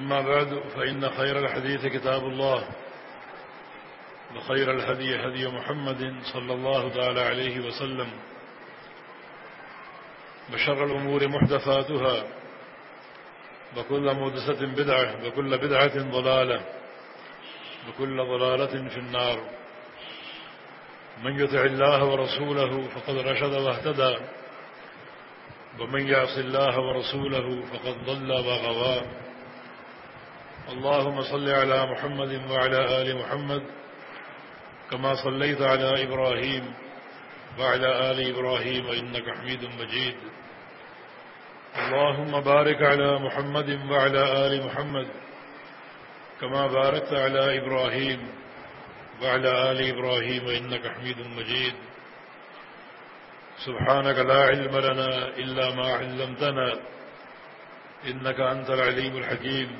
أما بعد، فإن خير الحديث كتاب الله، وخير الهدي هدي محمد صلى الله تعالى عليه وسلم، وشر الأمور محدثاتها، وكل مهدسة بدعة، وكل بدعة ضلالة، وكل ضلالة في النار. من يطع الله ورسوله فقد رشد واهتدى، ومن يعص الله ورسوله فقد ضل وغوى. اللهم صل على محمد وعلى آل محمد كما صليت على إبراهيم وعلى آل إبراهيم إنك حميد مجيد. اللهم بارك على محمد وعلى آل محمد كما باركت على إبراهيم وعلى آل إبراهيم إنك حميد مجيد. سبحانك لا علم لنا إلا ما علمتنا إنك أنت العليم الحكيم.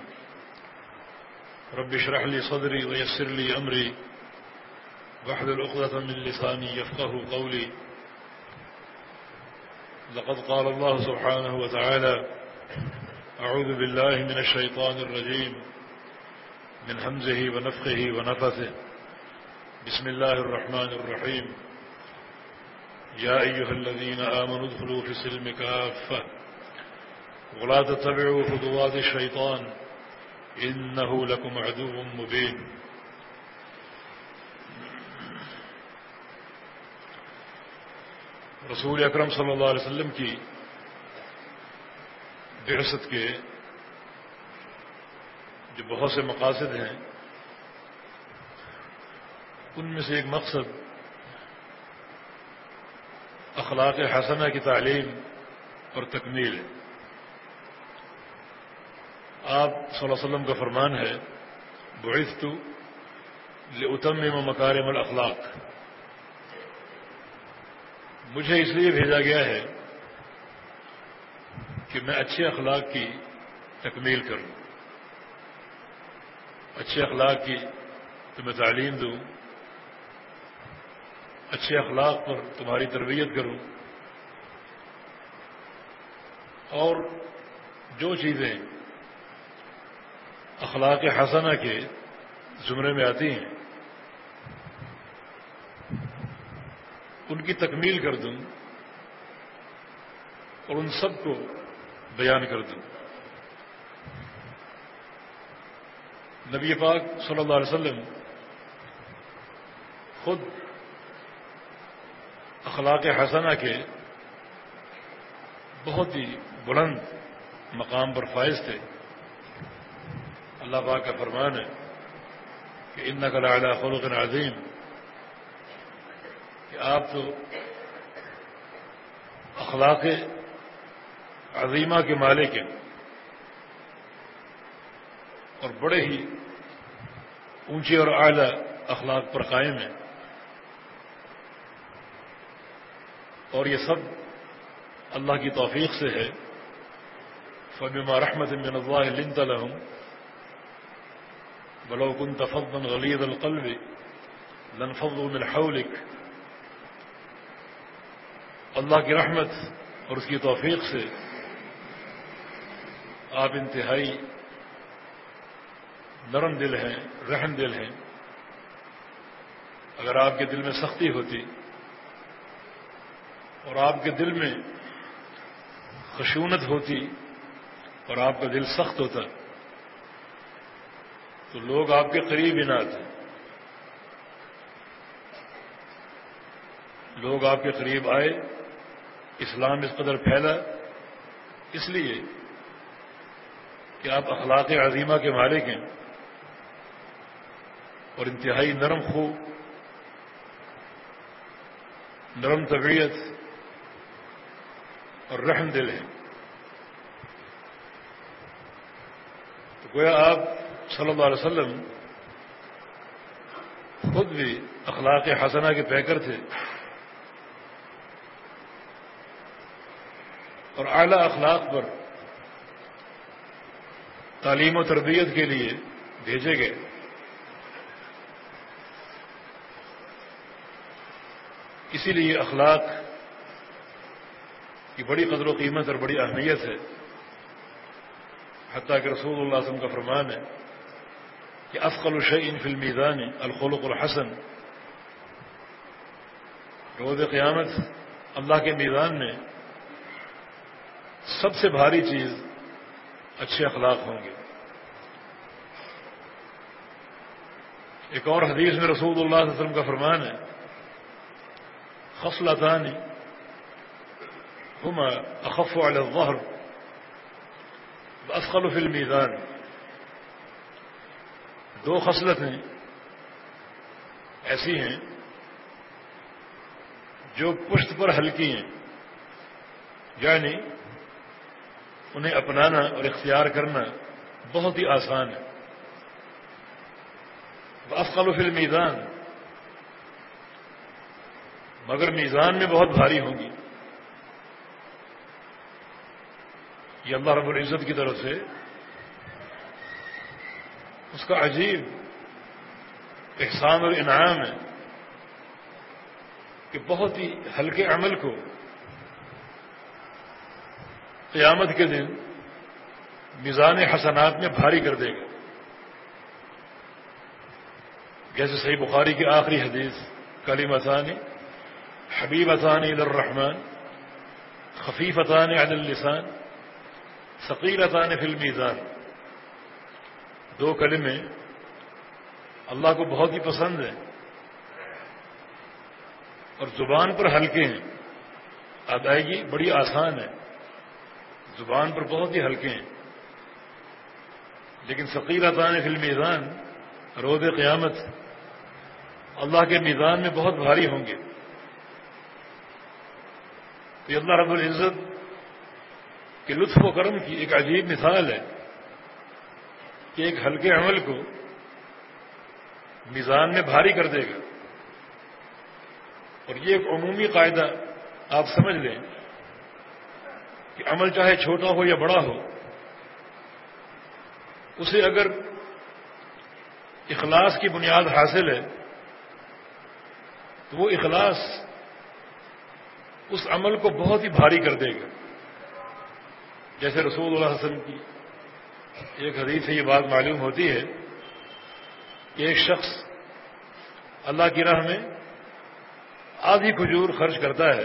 رب اشرح لي صدري ويسر لي أمري. واحلل عقدة من لساني يفقه قولي. لقد قال الله سبحانه وتعالى أعوذ بالله من الشيطان الرجيم، من همزه ونفخه ونفثه. بسم الله الرحمن الرحيم. يا أيها الذين آمنوا ادخلوا في السلم كافة. ولا تتبعوا خطوات الشيطان. إنه لكم عدو مبين. رسول اکرم صلی اللہ علیہ وسلم کی بعثت کے جو بہت سے مقاصد ہیں، ان میں سے ایک مقصد اخلاق حسنہ کی تعلیم اور تکمیل ہے۔ آپ صلی اللہ علیہ وسلم کا فرمان ہے، بعثت لاتمم مکارم الاخلاق مجھے اس لیے بھیجا گیا ہے کہ میں اچھے اخلاق کی تکمیل کروں۔ اچھے اخلاق کی تمہیں تعلیم دوں۔ اچھے اخلاق پر تمہاری تربیت کروں۔ اور جو چیزیں اخلاق حسنہ کے زمرے میں آتی ہیں۔ ان کی تکمیل کر دوں اور ان سب کو بیان کر دوں۔ نبی پاک صلی اللہ علیہ وسلم خود اخلاق حسنہ کے بہت ہی بلند مقام پر فائز تھے۔ اللہ پاک کا فرمان ہے کہ ان نقل اعلیٰ خلق عظیم۔ کہ آپ تو اخلاق عظیمہ کے مالک ہیں۔ اور بڑے ہی اونچے اور اعلی اخلاق پر قائم ہیں۔ اور یہ سب اللہ کی توفیق سے ہے۔ فبما رحمت من اللہ لنت لهم ولو كنت فظا غليظ القلب لانفضوا من حولك. اللہ کی رحمت اور اس کی توفیق سے آپ انتہائی نرم دل ہیں، رحم دل ہیں۔ اگر آپ کے دل میں سختی ہوتی اور آپ کے دل میں خشونت ہوتی اور آپ کا دل سخت ہوتا تو لوگ آپ کے قریب ہی نہ آتے لوگ آپ کے قریب آئے، اسلام اس قدر پھیلا، اس لیے کہ آپ اخلاق عظیمہ کے مالک ہیں اور انتہائی نرم خو، نرم طبیعت اور رحم دل ہیں۔ تو گویا آپ صلی اللہ علیہ وسلم خود بھی اخلاق حسنہ کے پیکر تھے اور اعلی اخلاق پر تعلیم و تربیت کے لیے بھیجے گئے۔ اسی لیے اخلاق کی بڑی قدر و قیمت اور بڑی اہمیت ہے۔ حتیٰ کہ رسول اللہ علیہ وسلم کا فرمان ہے کہ افقل الشعین فلمی دان الخلق الحسن۔ روز قیامت اللہ کے میدان میں سب سے بھاری چیز اچھے اخلاق ہوں گے۔ ایک اور حدیث میں رسول اللہ علیہ وسلم کا فرمان ہے، خصلتان هما اخف على الظهر واثقل في الميزان دو خصلتیں ایسی ہیں جو پشت پر ہلکی ہیں یعنی انہیں اپنانا اور اختیار کرنا بہت ہی آسان ہے۔ افقل فی المیزان مگر میزان میں بہت بھاری ہوں گی۔ یہ اللہ رب العزت کی طرف سے اس کا عجیب احسان اور انعام ہے کہ بہت ہی ہلکے عمل کو قیامت کے دن میزان حسنات میں بھاری کر دے گا۔ جیسے صحیح بخاری کی آخری حدیث کلی مسانی حبیب اطانی الرحمان خفیف اطان عد السان ثقیل اطان فی المیزان۔ دو کلمے اللہ کو بہت ہی پسند ہیں اور زبان پر ہلکے ہیں۔ ادائیگی بڑی آسان ہے۔ زبان پر بہت ہی ہلکے ہیں۔ لیکن ثقیل اطان فی المیزان روز قیامت اللہ کے میزان میں بہت بھاری ہوں گے۔ یہ اللہ رب العزت کے لطف و کرم کی ایک عجیب مثال ہے۔ کہ ایک ہلکے عمل کو میزان میں بھاری کر دے گا۔ اور یہ ایک عمومی قاعدہ آپ سمجھ لیں کہ عمل چاہے چھوٹا ہو یا بڑا ہو، اسے اگر اخلاص کی بنیاد حاصل ہے، تو وہ اخلاص اس عمل کو بہت ہی بھاری کر دے گا۔ جیسے رسول اللہ حسن کی ایک حدیث سے یہ بات معلوم ہوتی ہے کہ ایک شخص اللہ کی راہ میں آدھی کھجور خرچ کرتا ہے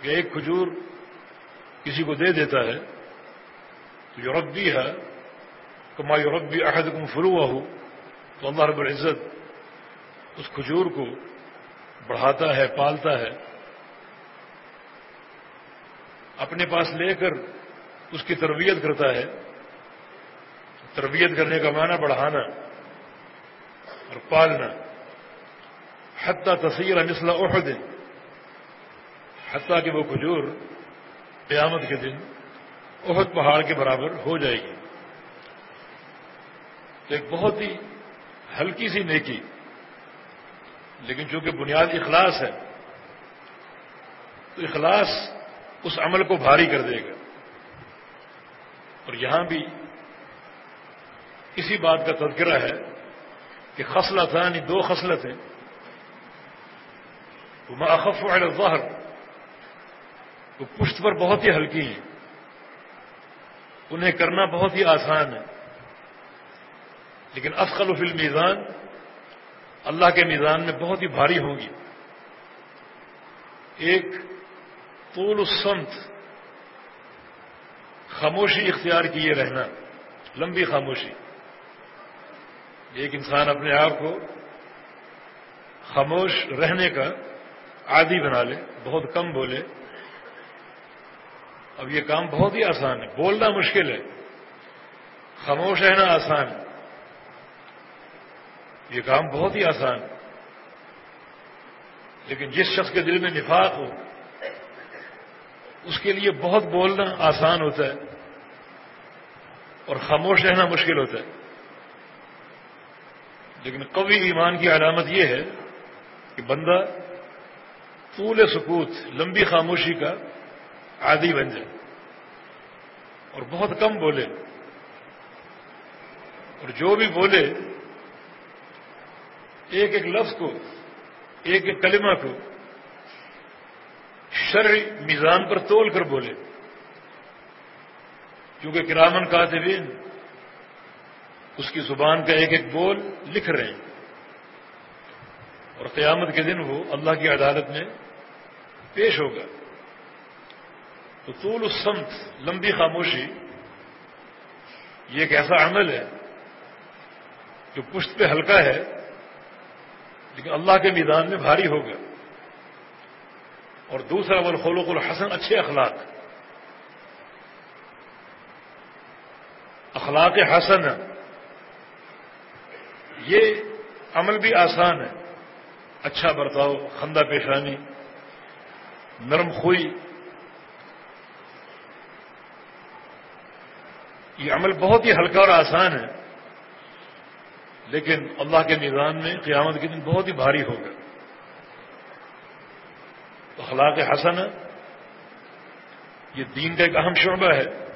کہ ایک کھجور کسی کو دے دیتا ہے، تو یورپ بھی ہے تو ماں یورپ بھی عہد کم فروا ہو تو اللہ رب العزت اس کھجور کو بڑھاتا ہے، پالتا ہے، اپنے پاس لے کر اس کی تربیت کرتا ہے۔ تربیت کرنے کا معنی بڑھانا اور پالنا۔ حتیٰ تصیر مثلا عہد حتیٰ کہ وہ کھجور قیامت کے دن عہد پہاڑ کے برابر ہو جائے گی۔ تو ایک بہت ہی ہلکی سی نیکی، لیکن چونکہ بنیاد اخلاص ہے، تو اخلاص اس عمل کو بھاری کر دے گا۔ اور یہاں بھی اسی بات کا تذکرہ ہے کہ خصلت یعنی دو خصلت ہیں وہ ماخف الظہر وہ پشت پر بہت ہی ہلکی ہیں۔ انہیں کرنا بہت ہی آسان ہے۔ لیکن افقل فی المیزان، اللہ کے میزان میں بہت ہی بھاری ہوں گی۔ ایک طول السمت خاموشی اختیار کیے رہنا، لمبی خاموشی۔ ایک انسان اپنے آپ کو خاموش رہنے کا عادی بنا لے، بہت کم بولے۔ اب یہ کام بہت ہی آسان ہے۔ بولنا مشکل ہے۔ خاموش رہنا آسان۔ ہے یہ کام بہت ہی آسان۔ ہے لیکن جس شخص کے دل میں نفاق ہو، اس کے لیے بہت بولنا آسان ہوتا ہے اور خاموش رہنا مشکل ہوتا ہے۔ لیکن قوی ایمان کی علامت یہ ہے کہ بندہ طول سکوت، لمبی خاموشی کا عادی بن جائے اور بہت کم بولے اور جو بھی بولے، ایک ایک لفظ کو، ایک ایک کلمہ کو شرعی میزان پر تول کر بولے۔ کیونکہ کرامن کاتبین اس کی زبان کا ایک ایک بول لکھ رہے ہیں۔ اور قیامت کے دن وہ اللہ کی عدالت میں پیش ہوگا۔ تو طول السمت لمبی خاموشی، یہ ایک ایسا عمل ہے جو پشت پہ ہلکا ہے، لیکن اللہ کے میدان میں بھاری ہوگا۔ اور دوسرا، والخلق الحسن، اچھے اخلاق۔ اخلاق حسن یہ عمل بھی آسان ہے۔ اچھا برتاؤ، خندہ پیشانی، نرم خوئی۔ یہ عمل بہت ہی ہلکا اور آسان ہے، لیکن اللہ کے نظام میں قیامت کے دن بہت ہی بھاری ہوگا۔ تو اخلاق حسن یہ دین کا ایک اہم شعبہ ہے۔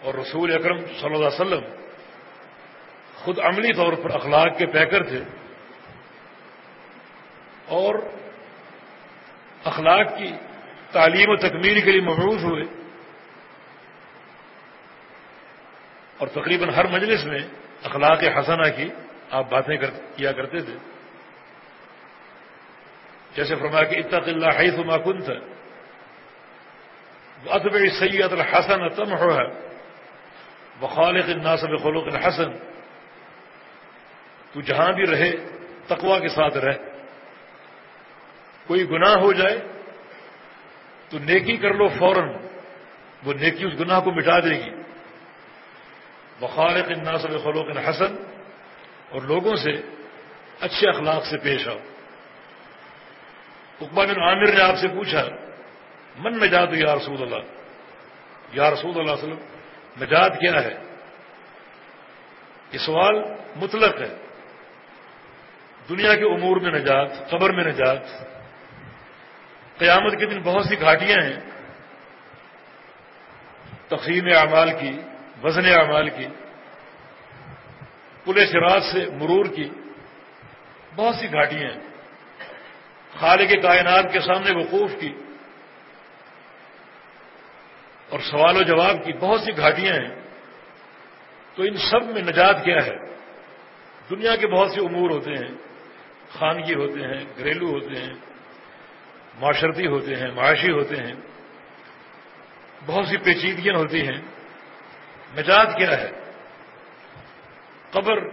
اور رسول اکرم صلی اللہ علیہ وسلم خود عملی طور پر اخلاق کے پیکر تھے اور اخلاق کی تعلیم و تکمیل کے لیے محروض ہوئے اور تقریباً ہر مجلس میں اخلاق حسنہ کی آپ باتیں کیا کرتے تھے۔ جیسے فرمایا کہ اتق اللہ حیث ما کنت اتبع سید الحسن تم ہو ہے بخالق الناس بخلوق الحسن تو جہاں بھی رہے تقوا کے ساتھ رہ کوئی گناہ ہو جائے، تو نیکی کر لو فوراً۔ وہ نیکی اس گناہ کو مٹا دے گی۔ بخالق الناس بخلوق الحسن اور لوگوں سے اچھے اخلاق سے پیش آؤ۔ اقبا بن عامر نے آپ سے پوچھا، من نجات یا رسول اللہ؟ یا رسول اللہ علیہ وسلم، نجات کیا ہے؟ یہ سوال مطلق ہے۔ دنیا کے امور میں نجات، قبر میں نجات۔ قیامت کے دن بہت سی گھاٹیاں ہیں۔ تقسیم اعمال کی، وزن اعمال کی پولیس راج سے مرور کی بہت سی گھاٹیاں ہیں۔ خالق کے کائنات کے سامنے وقوف کی اور سوال و جواب کی بہت سی گھاٹیاں ہیں۔ تو ان سب میں نجات کیا ہے؟ دنیا کے بہت سے امور ہوتے ہیں۔ خانگی ہوتے ہیں، گھریلو ہوتے ہیں، معاشرتی ہوتے ہیں، معاشی ہوتے ہیں۔ بہت سی پیچیدگیاں ہوتی ہیں۔ نجات کیا ہے؟ قبر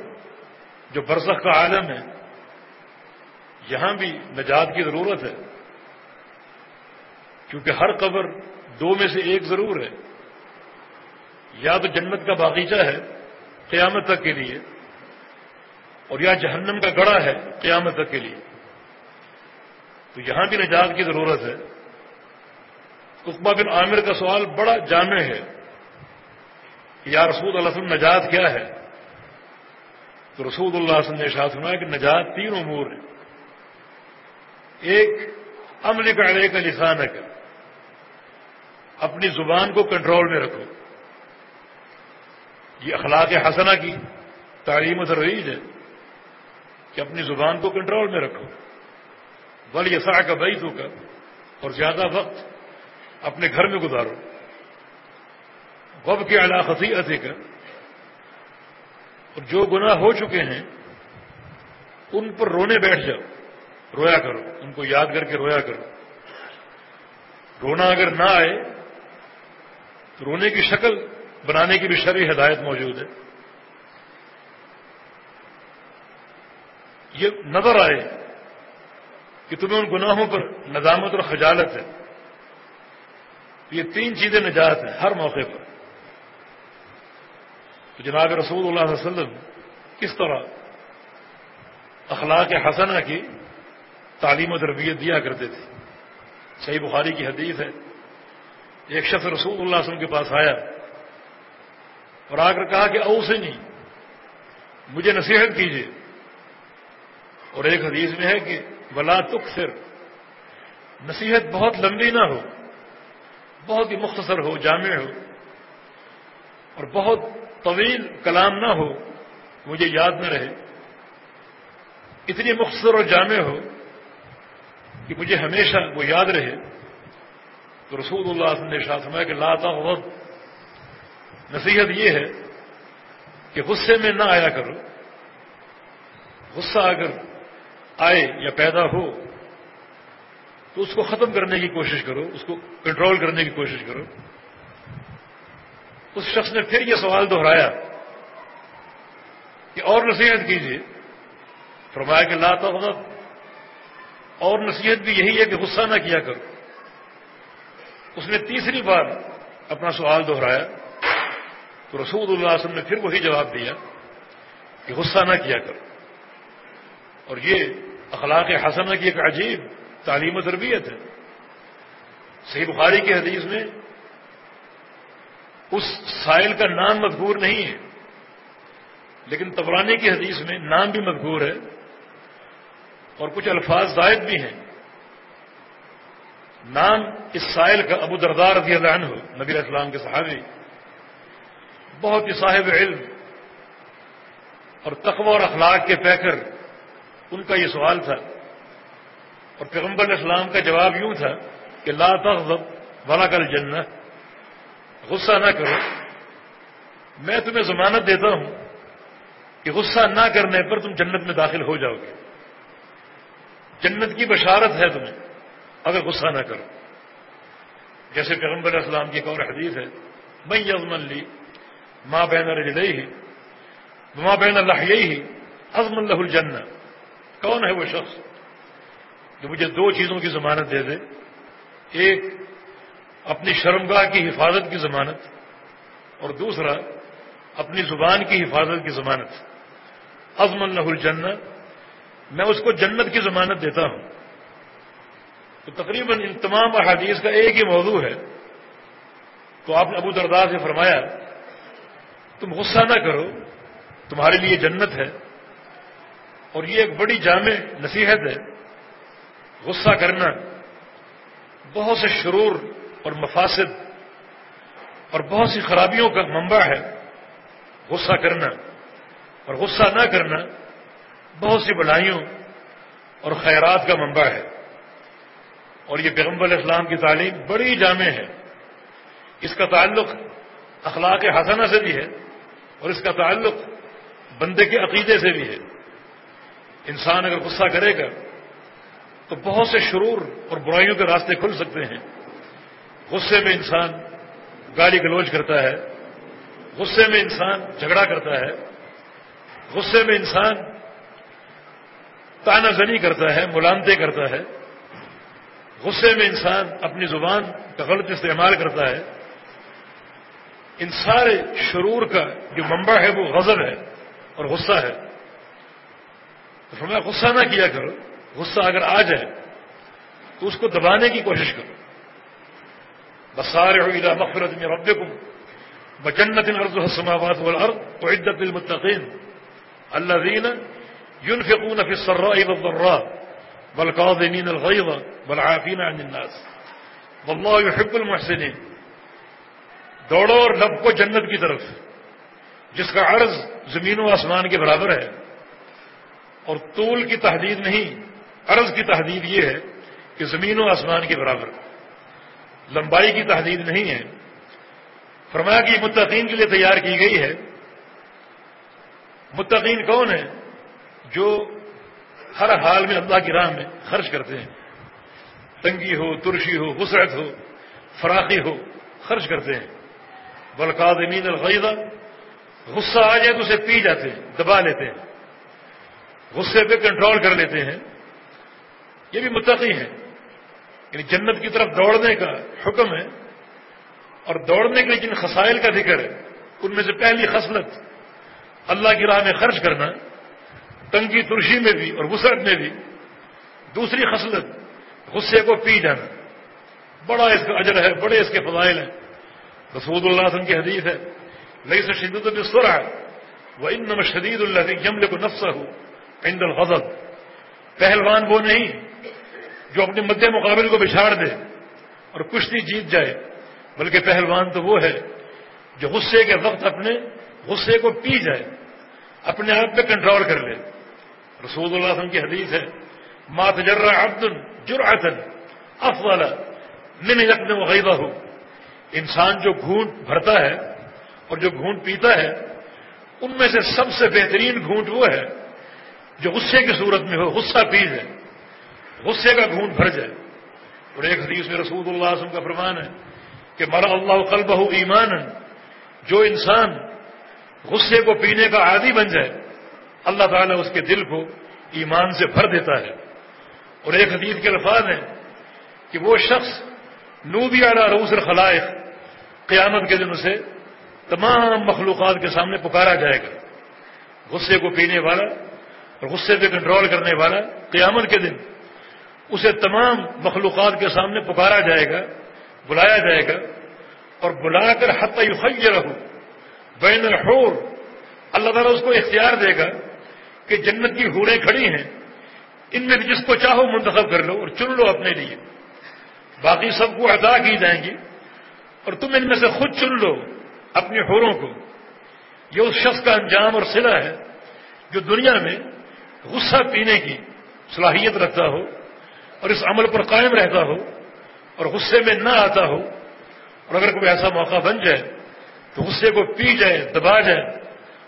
جو برسخ کا عالم ہے، یہاں بھی نجات کی ضرورت ہے۔ کیونکہ ہر قبر دو میں سے ایک ضرور ہے۔ یا تو جنت کا باغیچہ ہے قیامت تک کے لیے اور یا جہنم کا گڑا ہے قیامت تک کے لیے۔ تو یہاں بھی نجات کی ضرورت ہے۔ اقبا بن عامر کا سوال بڑا جامع ہے کہ یا رسول اللہ وسلم نجات کیا ہے؟ تو رسول اللہ وسلم نے شاہ سنا کہ نجات تین امور ہیں۔ ایک عمل کا علیہ کا لسان ہے اپنی زبان کو کنٹرول میں رکھو۔ یہ اخلاق حسنہ کی تعلیم و ترویج ہے۔ کہ اپنی زبان کو کنٹرول میں رکھو۔ بل یسا کا بئی تو کر اور زیادہ وقت اپنے گھر میں گزارو۔ وب کے علاقی ادھے کر اور جو گناہ ہو چکے ہیں، ان پر رونے بیٹھ جاؤ۔ رویا کرو، ان کو یاد کر کے رویا کرو۔ رونا اگر نہ آئے، تو رونے کی شکل بنانے کی بھی شرعی ہدایت موجود ہے۔ یہ نظر آئے کہ تمہیں ان گناہوں پر ندامت اور خجالت ہے۔ یہ تین چیزیں نجات ہیں ہر موقع پر۔ تو جناب رسول اللہ علیہ وسلم کس طرح اخلاق حسنہ کی تعلیم و تربیت دیا کرتے تھے۔ صحیح بخاری کی حدیث ہے۔ ایک شخص رسول اللہ علیہ وسلم کے پاس آیا اور آ کر کہا کہ او سے نہیں مجھے نصیحت کیجیے۔ اور ایک حدیث میں ہے کہ بلا تک سر نصیحت بہت لمبی نہ ہو، بہت ہی مختصر ہو، جامع ہو، اور بہت طویل کلام نہ ہو، مجھے یاد نہ رہے۔ اتنی مختصر اور جامع ہو کہ مجھے ہمیشہ وہ یاد رہے۔ تو رسول اللہ وسلم نے شاہ سمایا کہ لاتا وقت نصیحت یہ ہے کہ غصے میں نہ آیا کرو۔ غصہ اگر آئے یا پیدا ہو، تو اس کو ختم کرنے کی کوشش کرو، اس کو کنٹرول کرنے کی کوشش کرو۔ اس شخص نے پھر یہ سوال دہرایا کہ اور نصیحت کیجیے۔ فرمایا کہ لا وقت اور نصیحت بھی یہی ہے کہ غصہ نہ کیا کرو۔ اس نے تیسری بار اپنا سوال دہرایا، تو رسول اللہ وسلم نے پھر وہی جواب دیا کہ غصہ نہ کیا کرو۔ اور یہ اخلاق حسنہ کی ایک عجیب تعلیم و تربیت ہے۔ صحیح بخاری کی حدیث میں اس سائل کا نام مذکور نہیں ہے، لیکن تبرانی کی حدیث میں نام بھی مذکور ہے اور کچھ الفاظ زائد بھی ہیں۔ نام اس سائل کا ابو دردار رضی اللہ عنہ، نبی اسلام کے صحابی، بہت ہی صاحب علم اور تقوی اور اخلاق کے پیکر ان کا یہ سوال تھا اور پیغمبر اسلام کا جواب یوں تھا کہ لا تغضب ولا کل جنت غصہ نہ کرو۔ میں تمہیں ضمانت دیتا ہوں کہ غصہ نہ کرنے پر تم جنت میں داخل ہو جاؤ گے۔ جنت کی بشارت ہے تمہیں اگر غصہ نہ کرو۔ جیسے پیغمبر اسلام کی ایک اور حدیث ہے میں یزمن لی ماں بہن رجلئی ہی ماں بہن اللہ ہی ازم اللہ الجن کون ہے وہ شخص جو مجھے دو چیزوں کی ضمانت دے دے؟ ایک، اپنی شرمگاہ کی حفاظت کی ضمانت، اور دوسرا، اپنی زبان کی حفاظت کی ضمانت۔ ازم اللہ الجن میں اس کو جنت کی ضمانت دیتا ہوں۔ تو تقریباً ان تمام احادیث کا ایک ہی موضوع ہے۔ تو آپ نے ابو دردار سے فرمایا، تم غصہ نہ کرو، تمہارے لیے جنت ہے۔ اور یہ ایک بڑی جامع نصیحت ہے۔ غصہ کرنا بہت سے شرور اور مفاسد اور بہت سی خرابیوں کا منبع ہے۔ غصہ کرنا اور غصہ نہ کرنا بہت سی بلائیوں اور خیرات کا منبع ہے۔ اور یہ پیغمبر اسلام کی تعلیم بڑی جامع ہے۔ اس کا تعلق اخلاق حسنہ سے بھی ہے اور اس کا تعلق بندے کے عقیدے سے بھی ہے۔ انسان اگر غصہ کرے گا تو بہت سے شرور اور برائیوں کے راستے کھل سکتے ہیں۔ غصے میں انسان گالی گلوچ کرتا ہے۔ غصے میں انسان جھگڑا کرتا ہے۔ غصے میں انسان تانا زنی کرتا ہے، ملانتے کرتا ہے۔ غصے میں انسان اپنی زبان کا غلط استعمال کرتا ہے۔ ان سارے شرور کا جو منبع ہے وہ غضب ہے اور غصہ ہے۔ تو فرمایا، غصہ نہ کیا کرو، غصہ اگر آ جائے تو اس کو دبانے کی کوشش کرو۔ بسارے ہوئی مفرت میں رب کو بجنت عرض السماوات والارض وعدت للمتقين الذين ينفقون في السراء والضراء والكاظمين الغيظ والعافين عن الناس۔ والله يحب المحسنين دوڑو اور لب کو جنت کی طرف، جس کا عرض زمین و آسمان کے برابر ہے۔ اور طول کی تحدید نہیں، عرض کی تحدید یہ ہے کہ زمین و آسمان کے برابر لمبائی کی تحدید نہیں ہے۔ فرمایا کہ متقین کے لیے تیار کی گئی ہے۔ متقین کون ہے جو ہر حال میں اللہ کی راہ میں خرچ کرتے ہیں۔ تنگی ہو، ترشی ہو وسعت ہو، فراخی ہو، خرچ کرتے ہیں۔ بلقادمین الغیدہ غصہ آ جائے تو اسے پی جاتے ہیں، دبا لیتے ہیں۔ غصے پہ کنٹرول کر لیتے ہیں۔ یہ بھی متقی ہیں۔ یعنی جنت کی طرف دوڑنے کا حکم ہے اور دوڑنے کے لیے جن خسائل کا ذکر ہے، ان میں سے پہلی خصلت، اللہ کی راہ میں خرچ کرنا، تنگی ترشی میں بھی اور وسعت میں بھی۔ دوسری خصلت، غصے کو پی جانا۔ بڑا اس کا اجر ہے، بڑے اس کے فضائل ہیں۔ رسول اللہ وسلم کی حدیث ہے لئی سے شدت بستر ہے وہ ان نم شدید اللہ یمل کو نفس ہو عند الغضب۔ پہلوان وہ نہیں جو اپنے مد مقابل کو بچھاڑ دے اور کشتی جیت جائے، بلکہ پہلوان تو وہ ہے جو غصے کے وقت اپنے غصے کو پی جائے، اپنے آپ پہ کنٹرول کر لے۔ رسول اللہ علیہ وسلم کی حدیث ہے مات جرا عبد جرعتن افضل من یقن وغیبہ ہو انسان جو گھونٹ بھرتا ہے اور جو گھونٹ پیتا ہے، ان میں سے سب سے بہترین گھونٹ وہ ہے جو غصے کی صورت میں ہو، غصہ پی جائے غصے کا گھونٹ بھر جائے۔ اور ایک حدیث میں رسول اللہ علیہ وسلم کا فرمان ہے کہ مرا اللہ قلبہ ایمان جو انسان غصے کو پینے کا عادی بن جائے، اللہ تعالیٰ اس کے دل کو ایمان سے بھر دیتا ہے۔ اور ایک حدیث کے الفاظ ہیں کہ وہ شخص نوبی اعلیٰ روس الخلائق قیامت کے دن اسے تمام مخلوقات کے سامنے پکارا جائے گا۔ غصے کو پینے والا اور غصے پہ کنٹرول کرنے والا قیامت کے دن اسے تمام مخلوقات کے سامنے پکارا جائے گا، بلایا جائے گا اور بلا کر حت خی رہو بین الحور۔ اللہ تعالیٰ اس کو اختیار دے گا کہ جنت کی ہوڑیں کھڑی ہیں، ان میں جس کو چاہو منتخب کر لو اور چن لو اپنے لیے۔ باقی سب کو عطا کی جائیں گی اور تم ان میں سے خود چن لو اپنی حوروں کو۔ یہ اس شخص کا انجام اور سلا ہے جو دنیا میں غصہ پینے کی صلاحیت رکھتا ہو اور اس عمل پر قائم رہتا ہو اور غصے میں نہ آتا ہو اور اگر کوئی ایسا موقع بن جائے تو غصے کو پی جائے، دبا جائے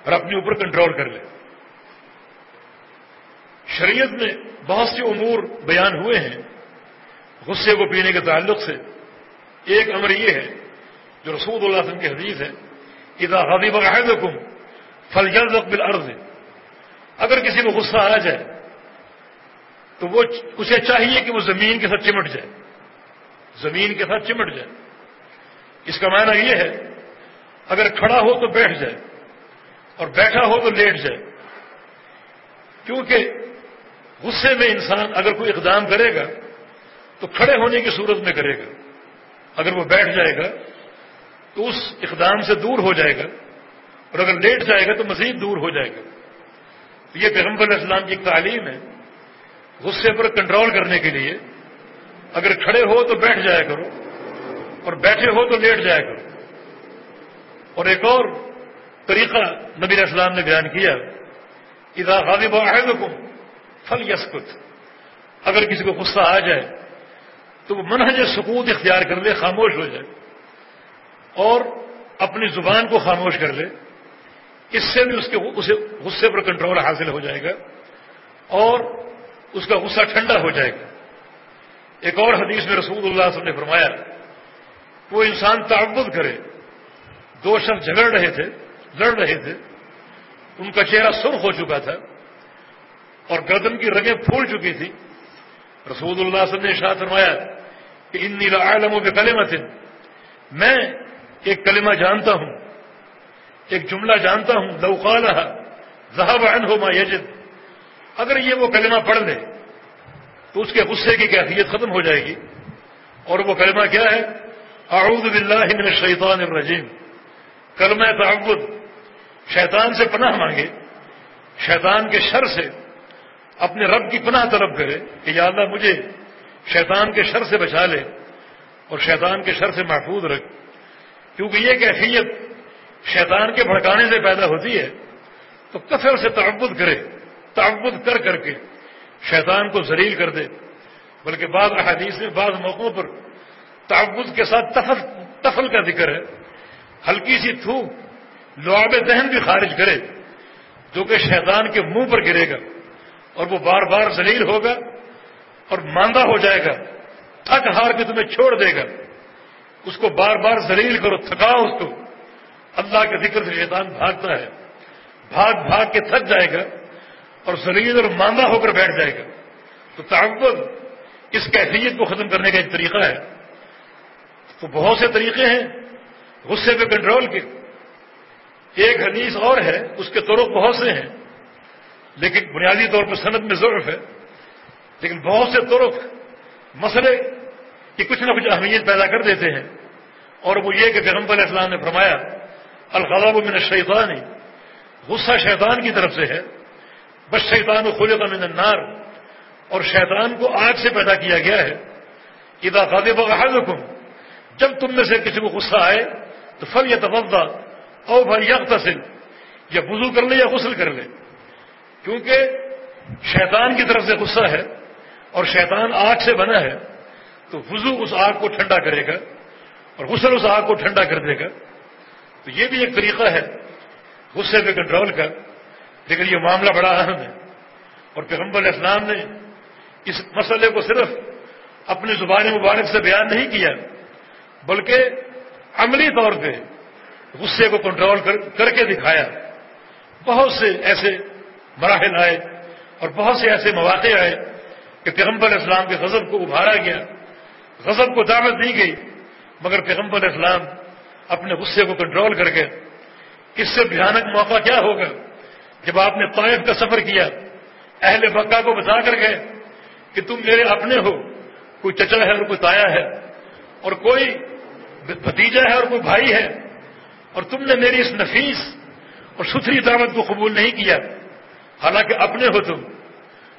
اور اپنے اوپر کنٹرول کر لے۔ شریعت میں بہت سے امور بیان ہوئے ہیں غصے کو پینے کے تعلق سے۔ ایک امر یہ ہے جو رسول اللہ وسلم کی حدیث ہے ادا حدیب بغیر حکم فل جلد اقبال عرض اگر کسی کو غصہ آ جائے، تو وہ اسے چاہیے کہ وہ زمین کے ساتھ چمٹ جائے۔ زمین کے ساتھ چمٹ جائے۔ اس کا معنی یہ ہے، اگر کھڑا ہو تو بیٹھ جائے اور بیٹھا ہو تو لیٹ جائے۔ کیونکہ غصے میں انسان اگر کوئی اقدام کرے گا، تو کھڑے ہونے کی صورت میں کرے گا۔ اگر وہ بیٹھ جائے گا، تو اس اقدام سے دور ہو جائے گا۔ اور اگر لیٹ جائے گا، تو مزید دور ہو جائے گا۔ یہ پیغمبر اسلام کی تعلیم ہے غصے پر کنٹرول کرنے کے لیے، اگر کھڑے ہو تو بیٹھ جایا کرو، اور بیٹھے ہو تو لیٹ جایا کرو۔ اور ایک اور طریقہ نبی اسلام نے بیان کیا ادا غالب کو فل یسکت اگر کسی کو غصہ آ جائے تو وہ منہج سکوت اختیار کر لے، خاموش ہو جائے، اور اپنی زبان کو خاموش کر لے۔ اس سے بھی اس کے اسے غصے پر کنٹرول حاصل ہو جائے گا اور اس کا غصہ ٹھنڈا ہو جائے گا۔ ایک اور حدیث میں رسول اللہ صلی اللہ علیہ وسلم نے فرمایا وہ انسان تعبد کرے، دو شخص جھگڑ رہے تھے، لڑ رہے تھے، ان کا چہرہ سرخ ہو چکا تھا اور گردن کی رگیں پھول چکی تھی رسول اللہ صلی اللہ علیہ وسلم نے شاہ فرمایا کہ ان نیلا عالموں کے کلمہ تھے میں ایک کلمہ جانتا ہوں ایک جملہ جانتا ہوں لوقال ذہب ہو ما یجد اگر یہ وہ کلمہ پڑھ لے، تو اس کے غصے کی کیفیت ختم ہو جائے گی۔ اور وہ کلمہ کیا ہے؟ اعوذ باللہ من الشیطان الرجیم۔ کلمہ تعبد شیطان سے پناہ مانگے۔ شیطان کے شر سے اپنے رب کی پناہ طلب کرے کہ یا اللہ مجھے شیطان کے شر سے بچا لے اور شیطان کے شر سے محفوظ رکھ۔ کیونکہ یہ کیفیت شیطان کے بھڑکانے سے پیدا ہوتی ہے، تو کثر سے تعبد کرے، تعبد کر کر کے شیطان کو ذلیل کر دے۔ بلکہ بعض احادیث میں، بعض موقعوں پر تعبد کے ساتھ تفل تفل کا ذکر ہے۔ ہلکی سی تھوک لعاب دہن بھی خارج کرے، جو کہ شیطان کے منہ پر گرے گا اور وہ بار بار ذلیل ہوگا اور ماندہ ہو جائے گا، تھک ہار کے تمہیں چھوڑ دے گا۔ اس کو بار بار ذلیل کرو، تھکاؤ اس کو۔ اللہ کے ذکر سے شیطان بھاگتا ہے۔ بھاگ بھاگ کے تھک جائے گا اور ذلیل اور ماندہ ہو کر بیٹھ جائے گا۔ تو تعبد اس کیفیت کو ختم کرنے کا ایک طریقہ ہے۔ تو بہت سے طریقے ہیں غصے پہ کنٹرول کے۔ ایک حدیث اور ہے، اس کے طرق بہت سے ہیں، لیکن بنیادی طور پر صنعت میں ضرورت ہے۔ لیکن بہت سے طرق مسئلے کی کچھ نہ کچھ اہمیت پیدا کر دیتے ہیں۔ اور وہ یہ کہ پیغمبر علیہ السلام نے فرمایا الخلاب من الشیطان. ہی غصہ شیطان کی طرف سے ہے. بس شیطان و خلق من النار. اور شیطان کو آگ سے پیدا کیا گیا ہے. ادا غالب حکم جب تم میں سے کسی کو غصہ آئے، تو فل یا تفدا او بھائی یکتصل یا وضو کر لے یا غسل کر لے. کیونکہ شیطان کی طرف سے غصہ ہے اور شیطان آگ سے بنا ہے، تو وضو اس آگ کو ٹھنڈا کرے گا اور غسل اس آگ کو ٹھنڈا کر دے گا. تو یہ بھی ایک طریقہ ہے۔ غصے پہ کنٹرول کا لیکن یہ معاملہ بڑا اہم ہے۔ اور پیغمبر اسلام نے اس مسئلے کو صرف اپنی زبان مبارک سے بیان نہیں کیا، بلکہ عملی طور پہ غصے کو کنٹرول کر کے دکھایا۔ بہت سے ایسے مراحل آئے اور بہت سے ایسے مواقع آئے کہ پیغمبر اسلام کے غضب کو ابھارا گیا۔ غضب کو دعوت دی گئی، مگر پیغمبر اسلام اپنے غصے کو کنٹرول کر کے، اس سے بھیانک موقع کیا ہوگا؟ جب آپ نے طائف کا سفر کیا، اہل مکہ کو بتا کر گئے کہ تم میرے اپنے ہو، کوئی چچا ہے اور کوئی تایا ہے، اور کوئی بھتیجا ہے اور کوئی بھائی ہے، اور تم نے میری اس نفیس اور ستھری دعوت کو قبول نہیں کیا۔ حالانکہ اپنے ہو تم۔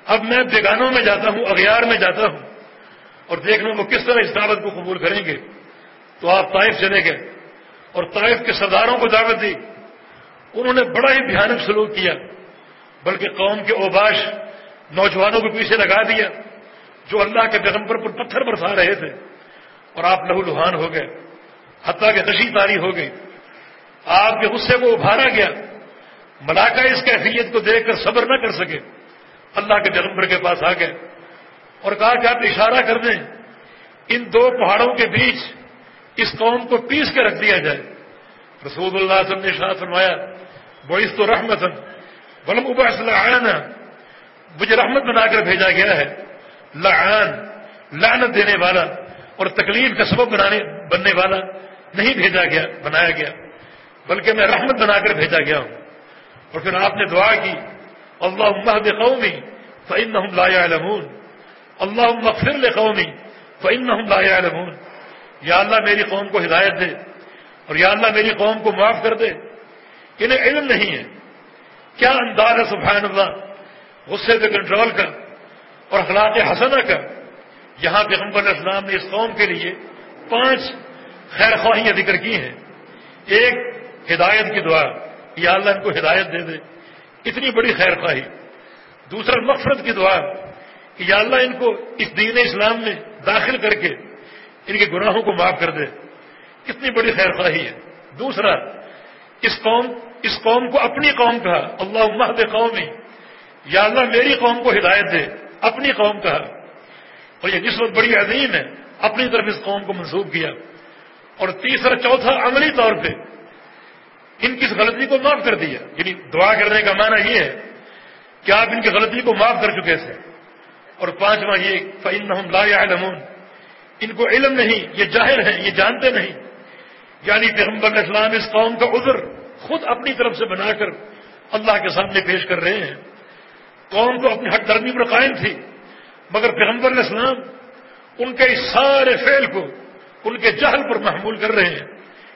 اب میں بیگانوں میں جاتا ہوں، اغیار میں جاتا ہوں، اور دیکھنا وہ کس طرح اس دعوت کو قبول کریں گے۔ تو آپ طائف چلے گئے۔ اور طائف کے سرداروں کو دعوت دی۔ انہوں نے بڑا ہی بھیانک سلوک کیا، بلکہ قوم کے اوباش نوجوانوں کو پیچھے لگا دیا، جو اللہ کے پیغمبر پر پتھر برسا رہے تھے۔ اور آپ لہو لہان ہو گئے، حتیٰ کہ کشی تاری ہو گئی۔ آپ کے غصے کو ابھارا گیا۔ ملاقہ اس کیفیت کو دیکھ کر صبر نہ کر سکے۔ اللہ کے پیغمبر کے پاس آ گئے اور کہا کہ آپ اشارہ کر دیں، ان دو پہاڑوں کے بیچ اس قوم کو پیس کے رکھ دیا جائے۔ رسول اللہ علیہ وسلم نے شاہ فرمایا بوئس تو رحمت بلم اباس لعان مجھے رحمت بنا کر بھیجا گیا ہے۔ لعان، لعنت دینے والا اور تکلیف کا سبب بنانے، بننے والا نہیں بھیجا گیا، بنایا گیا۔ بلکہ میں رحمت بنا کر بھیجا گیا ہوں۔ اور پھر آپ نے دعا کی اللہ عمد قومی فعن لا علمون اللہ مغفر قومی فعن لا علمون یا اللہ میری قوم کو ہدایت دے اور یا اللہ میری قوم کو معاف کر دے انہیں علم نہیں ہے۔ کیا انداز ہے سبحان اللہ؟ غصے پہ کنٹرول کا اور اخلاق حسنہ کا یہاں پہ علیہ السلام نے اس قوم کے لیے پانچ خیر خواہیاں ذکر کی ہیں۔ ایک، ہدایت کی دعا۔ یا اللہ ان کو ہدایت دے دے۔ اتنی بڑی خیر خواہی دوسرا، مغفرت کی دعا۔ کہ یا اللہ ان کو اس دین اسلام میں داخل کر کے ان کے گناہوں کو معاف کر دے۔ کتنی بڑی خیر خواہی ہے۔ دوسرا، اس قوم اس قوم کو اپنی قوم کہا۔ اللہ مہد قومی، یا اللہ میری قوم کو ہدایت دے۔ اپنی قوم کہا۔ اور یہ نسبت بڑی عظیم ہے، اپنی طرف اس قوم کو منسوخ کیا۔ اور تیسرا، چوتھا، عملی طور پہ ان کی اس غلطی کو معاف کر دیا۔ یعنی دعا کرنے کا معنی یہ ہے کہ آپ ان کی غلطی کو معاف کر چکے تھے۔ اور پانچواں یہ فعن لا علمون ان کو علم نہیں، یہ جاہر ہیں، یہ جانتے نہیں۔ یعنی پیغمبر اسلام اس قوم کا عذر خود اپنی طرف سے بنا کر اللہ کے سامنے پیش کر رہے ہیں۔ قوم کو اپنی حق درمی پر قائم تھی، مگر پیغمبر اسلام ان کے اس سارے فعل کو ان کے جہل پر محمول کر رہے ہیں۔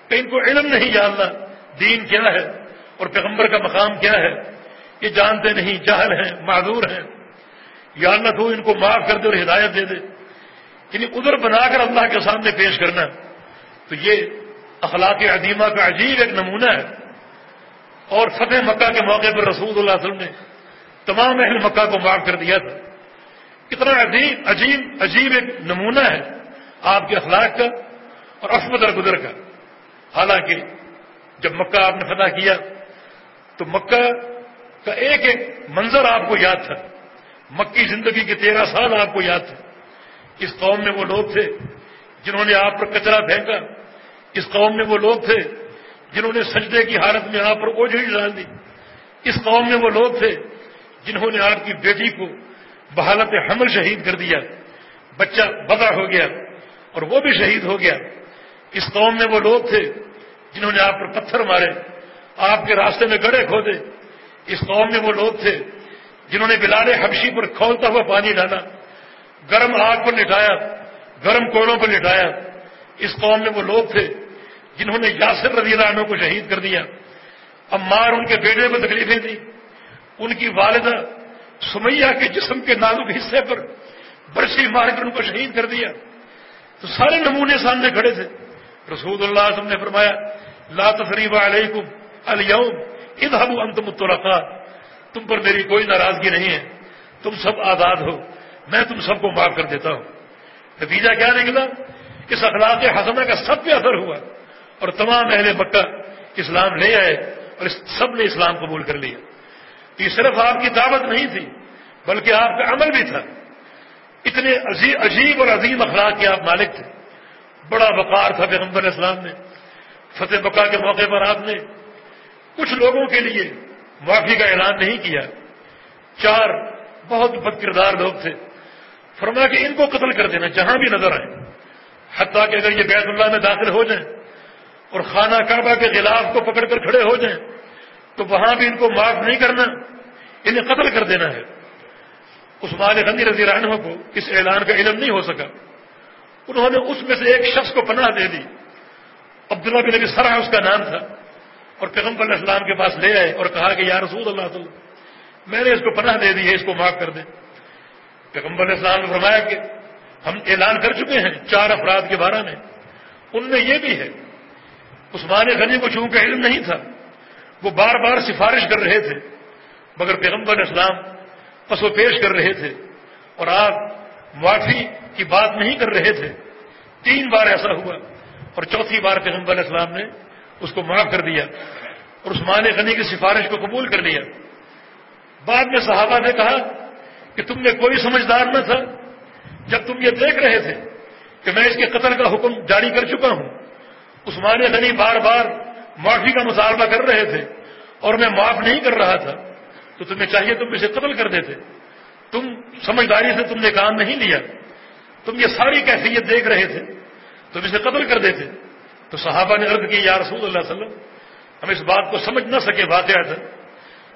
کہ ان کو علم نہیں، یا اللہ، دین کیا ہے اور پیغمبر کا مقام کیا ہے؟ یہ جانتے نہیں جہل ہیں، معذور ہیں۔ یا اللہ تو ان کو معاف کر دے اور ہدایت دے دے۔ یعنی ادھر بنا کر اللہ کے سامنے پیش کرنا تو یہ اخلاق عدیمہ کا عجیب ایک نمونہ ہے۔ اور فتح مکہ کے موقع پر رسول اللہ علیہ وسلم نے تمام اہل مکہ کو معاف کر دیا تھا۔ کتنا عجیب عجیب عجیب ایک نمونہ ہے آپ کے اخلاق کا اور افمد گدر کا۔ حالانکہ جب مکہ آپ نے فتح کیا تو مکہ کا ایک ایک منظر آپ کو یاد تھا۔ مکی زندگی کے تیرہ سال آپ کو یاد تھا۔ اس قوم میں وہ لوگ تھے جنہوں نے آپ پر کچرا پھینکا۔ اس قوم میں وہ لوگ تھے جنہوں نے سجدے کی حالت میں آپ پر اوجھڑی ڈال دی۔ اس قوم میں وہ لوگ تھے جنہوں نے آپ کی بیٹی کو بحالت حمل شہید کر دیا۔ بچہ بدا ہو گیا اور وہ بھی شہید ہو گیا۔ اس قوم میں وہ لوگ تھے جنہوں نے آپ پر پتھر مارے، آپ کے راستے میں گڑے کھودے۔ اس قوم میں وہ لوگ تھے جنہوں نے بلال حبشی پر کھولتا ہوا پانی ڈالا۔ گرم آگ پر لٹایا گرم کوڑوں پر لٹایا اس قوم میں وہ لوگ تھے جنہوں نے یاسر رضی اللہ عنہ کو شہید کر دیا۔ امار ان کے بیٹے کو تکلیفیں دی ان کی والدہ سمیہ کے جسم کے نازک حصے پر برسی مار کر ان کو شہید کر دیا۔ تو سارے نمونے سامنے کھڑے تھے۔ رسول اللہ وسلم نے فرمایا، لا تصریف علیکم اليوم اذهبوا انتم الطلقاء تم پر میری کوئی ناراضگی نہیں ہے۔ تم سب آزاد ہو۔ میں تم سب کو معاف کر دیتا ہوں۔ نتیجہ کیا نکلا؟ اس اخلاق حسنہ کا سب پہ اثر ہوا۔ اور تمام اہل مکہ اسلام لے آئے اور سب نے اسلام قبول کر لیا۔ یہ صرف آپ کی دعوت نہیں تھی، بلکہ آپ کا عمل بھی تھا۔ اتنے عجیب اور عظیم اخلاق کے آپ مالک تھے۔ بڑا وقار تھا پیغمبر اسلام نے۔ فتح بقا کے موقع پر آپ نے کچھ لوگوں کے لیے معافی کا اعلان نہیں کیا۔ چار بہت بد کردار لوگ تھے۔ فرما کہ ان کو قتل کر دینا، جہاں بھی نظر آئے۔ حتیٰ کہ اگر یہ بیت اللہ میں داخل ہو جائیں اور خانہ کعبہ کے خلاف کو پکڑ کر کھڑے ہو جائیں، تو وہاں بھی ان کو معاف نہیں کرنا، انہیں قتل کر دینا ہے۔ عثمان غنی رضی عنہ کو اس اعلان کا علم نہیں ہو سکا۔ انہوں نے اس میں سے ایک شخص کو پناہ دے دی۔ عبداللہ بن نبی سرا اس کا نام تھا۔ اور پیغمبر علیہ السلام کے پاس لے آئے اور کہا کہ یا رسول اللہ تعالی میں نے اس کو پناہ دے دی ہے، اس کو معاف کر دیں۔ پیغمبر علیہ السلام نے فرمایا کہ ہم اعلان کر چکے ہیں چار افراد کے بارے میں۔ ان میں یہ بھی ہے، عثمان غنی کو چونکہ علم نہیں تھا، وہ بار بار سفارش کر رہے تھے، مگر پیغمبر اسلام پس و پیش کر رہے تھے اور آپ معافی کی بات نہیں کر رہے تھے۔ تین بار ایسا ہوا اور چوتھی بار پیغمبر اسلام نے اس کو معاف کر دیا اور عثمان غنی کی سفارش کو قبول کر لیا۔ بعد میں صحابہ نے کہا کہ تم نے کوئی سمجھدار نہ تھا۔ جب تم یہ دیکھ رہے تھے کہ میں اس کے قتل کا حکم جاری کر چکا ہوں، عثمان غنی بار بار معافی کا مطالبہ کر رہے تھے اور میں معاف نہیں کر رہا تھا، تو تمہیں چاہیے تم اسے قتل کر دیتے۔ تم سمجھداری سے تم نے کام نہیں لیا۔ تم یہ ساری کیفیت دیکھ رہے تھے، تم اسے قتل کر دیتے۔ تو صحابہ نے عرض کی، یا رسول اللہ علیہ وسلم، ہم اس بات کو سمجھ نہ سکے واقعہ تھا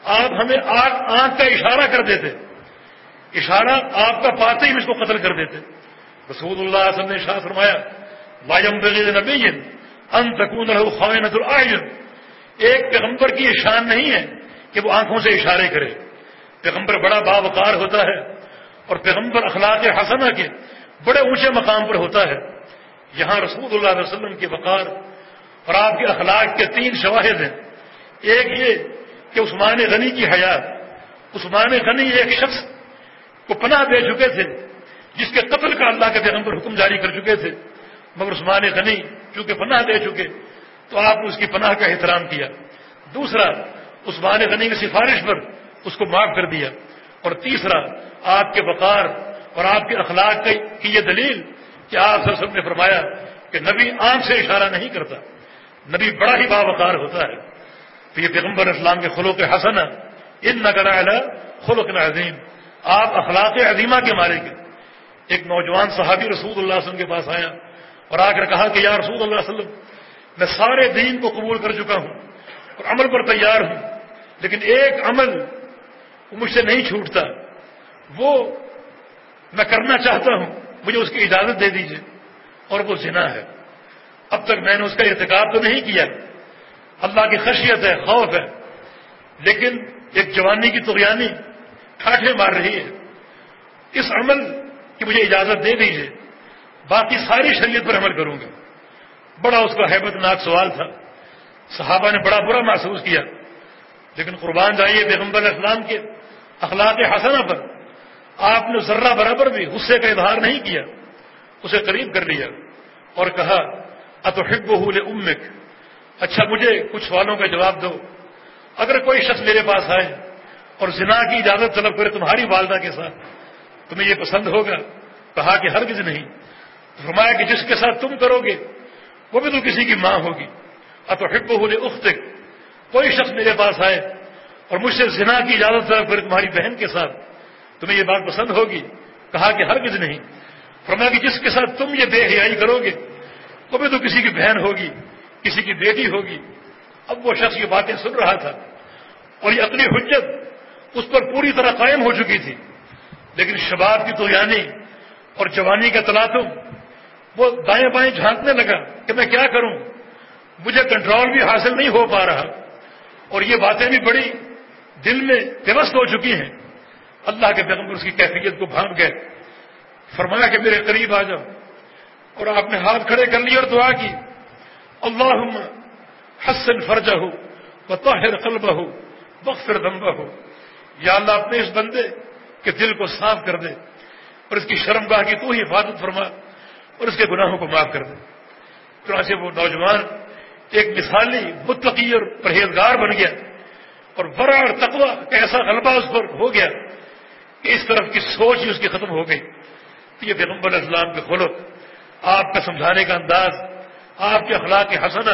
آپ ہمیں آنکھ آنکھ کا اشارہ کر دیتے۔ اشارہ آپ کا پاتے ہی اس کو قتل کر دیتے رسول اللہ علیہ وسلم نے شاہ فرمایا وایم نبی ان تکون خواہ العین ایک پیغمبر کی یہ شان نہیں ہے کہ وہ آنکھوں سے اشارے کرے۔ پیغمبر بڑا باوقار ہوتا ہے اور پیغمبر اخلاق حسنہ کے بڑے اونچے مقام پر ہوتا ہے۔ یہاں رسول اللہ علیہ وسلم کے وقار اور آپ کے اخلاق کے تین شواہد ہیں۔ ایک یہ کہ عثمان غنی کی حیات، عثمان غنی ایک شخص کو پناہ دے چکے تھے، جس کے قتل کا اللہ کے پیغمبر حکم جاری کر چکے تھے، مگر عثمان غنی چونکہ پناہ دے چکے، تو آپ نے اس کی پناہ کا احترام کیا۔ دوسرا، عثمان غنی کی سفارش پر اس کو معاف کر دیا۔ اور تیسرا، آپ کے وقار اور آپ کے اخلاق کی یہ دلیل کہ آپ سر سب نے فرمایا کہ نبی آنکھ سے اشارہ نہیں کرتا۔ نبی بڑا ہی باوقار ہوتا ہے۔ تو یہ پیغمبر اسلام کے خلوق حسن ان نگر خلق عظیم۔ آپ اخلاق عظیمہ کے مارے گے ایک نوجوان صحابی رسول اللہ علیہ وسلم کے پاس آیا اور آ کر کہا کہ یا رسول اللہ علیہ وسلم، میں سارے دین کو قبول کر چکا ہوں اور عمل پر تیار ہوں، لیکن ایک عمل وہ مجھ سے نہیں چھوٹتا، وہ میں کرنا چاہتا ہوں، مجھے اس کی اجازت دے دیجیے اور وہ زنا ہے۔ اب تک میں نے اس کا ارتکاب تو نہیں کیا۔ اللہ کی خشیت ہے، خوف ہے، لیکن ایک جوانی کی تغیانی ٹھاٹھے مار رہی ہے۔ اس عمل کی مجھے اجازت دے دیجیے باقی ساری شریعت پر عمل کروں گا۔ بڑا اس کا حیبت ناک سوال تھا۔ صحابہ نے بڑا برا محسوس کیا۔ لیکن قربان جائیے پیغمبر اسلام کے اخلاق حسنہ پر۔ آپ نے ذرہ برابر بھی غصے کا اظہار نہیں کیا۔ اسے قریب کر لیا اور کہا اتحب حول امک اچھا مجھے کچھ سوالوں کا جواب دو۔ اگر کوئی شخص میرے پاس آئے اور زنا کی اجازت طلب کرے تمہاری والدہ کے ساتھ۔ تمہیں یہ پسند ہوگا۔ کہا کہ ہرگز نہیں۔ فرمایا کہ جس کے ساتھ تم کرو گے، وہ بھی تو کسی کی ماں ہوگی۔ اب حب ہو کوئی شخص میرے پاس آئے اور مجھ سے زنا کی اجازت طرف کرے تمہاری بہن کے ساتھ، تمہیں یہ بات پسند ہوگی۔ کہا کہ ہرگز نہیں۔ فرمایا کہ جس کے ساتھ تم یہ بے حیائی کرو گے، وہ بھی تو کسی کی بہن ہوگی، کسی کی بیٹی ہوگی۔ اب وہ شخص یہ باتیں سن رہا تھا اور یہ اپنی حجت اس پر پوری طرح قائم ہو چکی تھی۔ لیکن شباب کی تو یعنی اور جوانی کا تلاتم وہ دائیں بائیں جھانکنے لگا کہ میں کیا کروں؟ مجھے کنٹرول بھی حاصل نہیں ہو پا رہا۔ اور یہ باتیں بھی بڑی دل میں پیوست ہو چکی ہیں۔ اللہ کے پیغمبر اس کی کیفیت کو بھانگ گئے۔ فرمایا کہ میرے قریب آ جاؤ۔ اور آپ نے ہاتھ کھڑے کر لیے اور دعا کی۔ اللہ حسن فرجہ ہو بطاہر قلبہ ہو بخر دمبہ ہو یا اللہ اپنے اس بندے کے دل کو صاف کر دے اور اس کی شرم گاہ کی تو ہی حفاظت فرما اور اس کے گناہوں کو معاف کر دے۔ چنانچہ وہ نوجوان ایک مثالی متقی اور پرہیزگار بن گیا اور برا اور تقوا کا ایسا غلبہ اس پر ہو گیا کہ اس طرف کی سوچ ہی اس کی ختم ہو گئی۔ تو یہ پیغمبر اسلام کے خلق، آپ کا سمجھانے کا انداز، آپ کے اخلاق حسنہ،